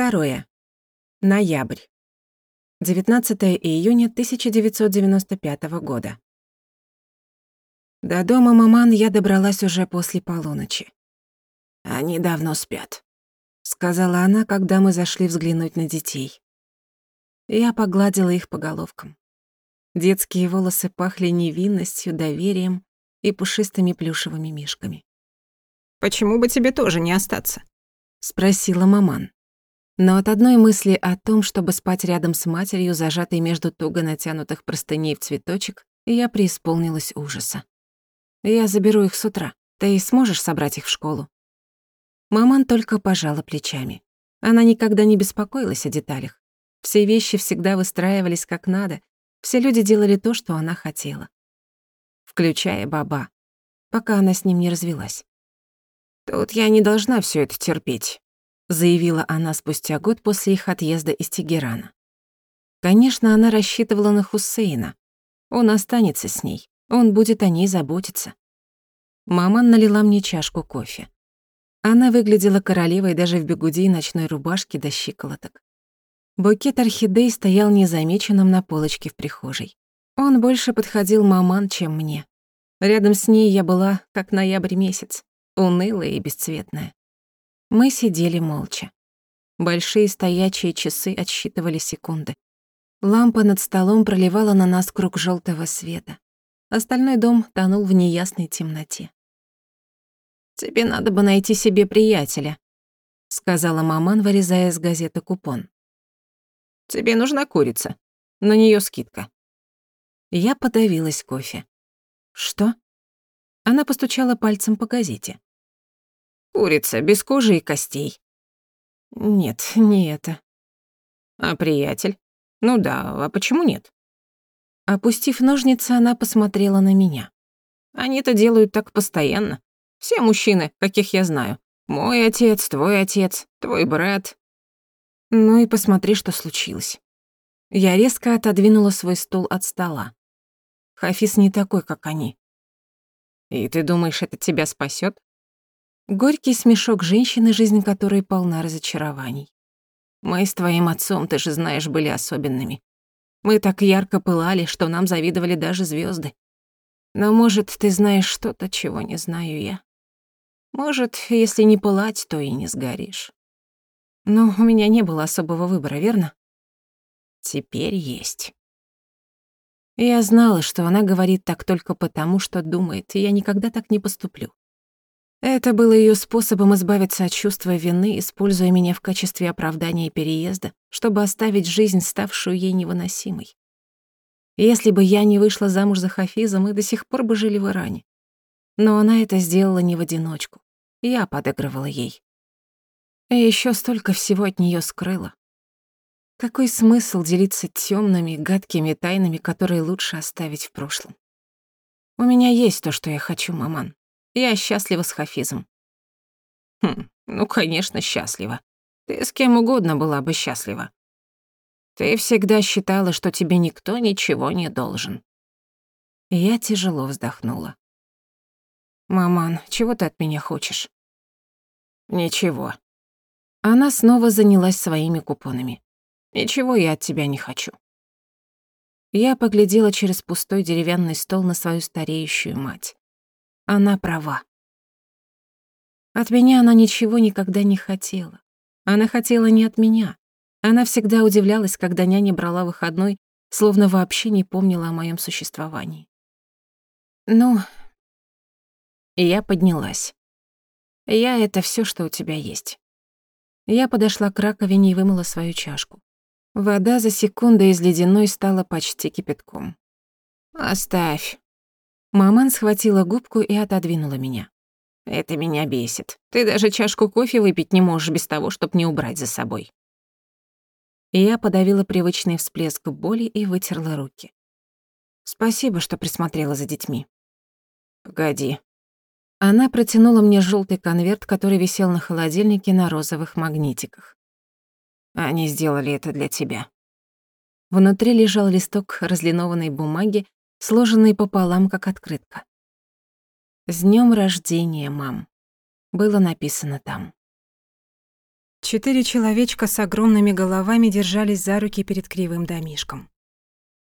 Второе. Ноябрь. 19 июня 1995 года. До дома маман я добралась уже после полуночи. «Они давно спят», — сказала она, когда мы зашли взглянуть на детей. Я погладила их по головкам. Детские волосы пахли невинностью, доверием и пушистыми плюшевыми мишками. «Почему бы тебе тоже не остаться?» — спросила маман. Но от одной мысли о том, чтобы спать рядом с матерью, зажатой между туго натянутых простыней в цветочек, я преисполнилась ужаса. Я заберу их с утра. Ты сможешь собрать их в школу?» Маман только пожала плечами. Она никогда не беспокоилась о деталях. Все вещи всегда выстраивались как надо. Все люди делали то, что она хотела. Включая баба, пока она с ним не развелась. «Тут я не должна все это терпеть», заявила она спустя год после их отъезда из Тегерана. Конечно, она рассчитывала на Хусейна. Он останется с ней. Он будет о ней заботиться. Мама налила мне чашку кофе. Она выглядела королевой даже в бегуди и ночной рубашке до щиколоток. Букет орхидей стоял незамеченным на полочке в прихожей. Он больше подходил маман, чем мне. Рядом с ней я была, как ноябрь месяц, унылая и бесцветная. Мы сидели молча. Большие стоячие часы отсчитывали секунды. Лампа над столом проливала на нас круг желтого света. Остальной дом тонул в неясной темноте. «Тебе надо бы найти себе приятеля», — сказала маман, вырезая из газеты купон. «Тебе нужна курица. На неё скидка». Я подавилась кофе. «Что?» Она постучала пальцем по газете. «Курица, без кожи и костей». «Нет, не это». «А приятель? Ну да, а почему нет?» Опустив ножницы, она посмотрела на меня. Они-то делают так постоянно. Все мужчины, каких я знаю. Мой отец, твой отец, твой брат. Ну и посмотри, что случилось. Я резко отодвинула свой стул от стола. Хафиз не такой, как они. И ты думаешь, это тебя спасет? Горький смешок женщины, жизнь которой полна разочарований. Мы с твоим отцом, ты же знаешь, были особенными. Мы так ярко пылали, что нам завидовали даже звезды. Но, может, ты знаешь что-то, чего не знаю я. Может, если не пылать, то и не сгоришь. Но у меня не было особого выбора, верно? Теперь есть. Я знала, что она говорит так только потому, что думает, и я никогда так не поступлю. Это было ее способом избавиться от чувства вины, используя меня в качестве оправдания переезда, чтобы оставить жизнь, ставшую ей невыносимой. Если бы я не вышла замуж за Хафиза, мы до сих пор бы жили в Иране. Но она это сделала не в одиночку. Я подыгрывала ей. И еще столько всего от нее скрыла. Какой смысл делиться тёмными, гадкими тайнами, которые лучше оставить в прошлом? У меня есть то, что я хочу, маман. Я счастлива с Хафизом. Хм, ну, конечно, счастлива. Ты с кем угодно была бы счастлива. Ты всегда считала, что тебе никто ничего не должен. Я тяжело вздохнула. «Маман, чего ты от меня хочешь?» «Ничего». Она снова занялась своими купонами. «Ничего я от тебя не хочу». Я поглядела через пустой деревянный стол на свою стареющую мать. Она права. От меня она ничего никогда не хотела. Она хотела не от меня. Она всегда удивлялась, когда няня брала выходной, словно вообще не помнила о моем существовании. Ну, и я поднялась. Я — это все, что у тебя есть. Я подошла к раковине и вымыла свою чашку. Вода за секунду из ледяной стала почти кипятком. «Оставь», Маман схватила губку и отодвинула меня. «Это меня бесит. Ты даже чашку кофе выпить не можешь без того, чтобы не убрать за собой». Я подавила привычный всплеск боли и вытерла руки. «Спасибо, что присмотрела за детьми». «Погоди». Она протянула мне желтый конверт, который висел на холодильнике на розовых магнитиках. «Они сделали это для тебя». Внутри лежал листок разлинованной бумаги сложенный пополам, как открытка. «С днем рождения, мам», было написано там. Четыре человечка с огромными головами держались за руки перед кривым домишком.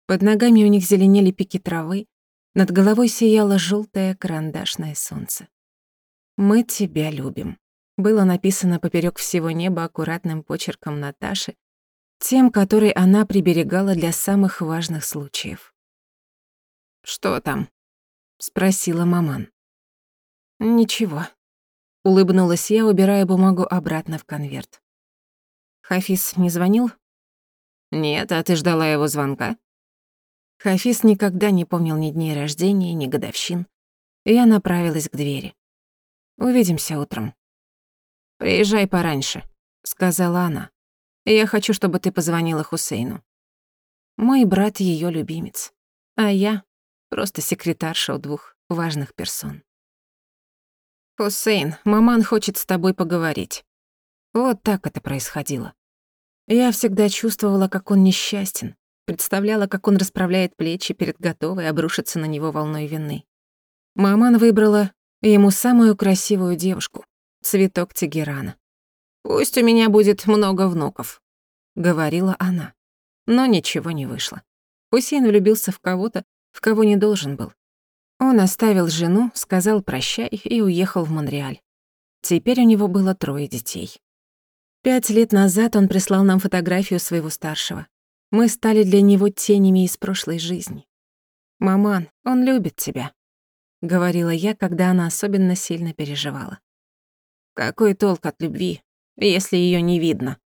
Под ногами у них зеленели пики травы, над головой сияло желтое карандашное солнце. «Мы тебя любим», было написано поперек всего неба аккуратным почерком Наташи, тем, который она приберегала для самых важных случаев. «Что там?» — спросила маман. «Ничего», — улыбнулась я, убирая бумагу обратно в конверт. «Хафиз не звонил?» «Нет, а ты ждала его звонка?» Хафиз никогда не помнил ни дней рождения, ни годовщин. Я направилась к двери. «Увидимся утром». «Приезжай пораньше», — сказала она. «Я хочу, чтобы ты позвонила Хусейну». Мой брат её любимец, а я просто секретарша у двух важных персон. «Хусейн, маман хочет с тобой поговорить». Вот так это происходило. Я всегда чувствовала, как он несчастен, представляла, как он расправляет плечи перед готовой обрушиться на него волной вины. Маман выбрала ему самую красивую девушку, цветок Тегерана. «Пусть у меня будет много внуков», — говорила она. Но ничего не вышло. Хусейн влюбился в кого-то, в кого не должен был. Он оставил жену, сказал прощай и уехал в Монреаль. Теперь у него было трое детей. Пять лет назад он прислал нам фотографию своего старшего. Мы стали для него тенями из прошлой жизни. «Маман, он любит тебя», — говорила я, когда она особенно сильно переживала. «Какой толк от любви, если её не видно?»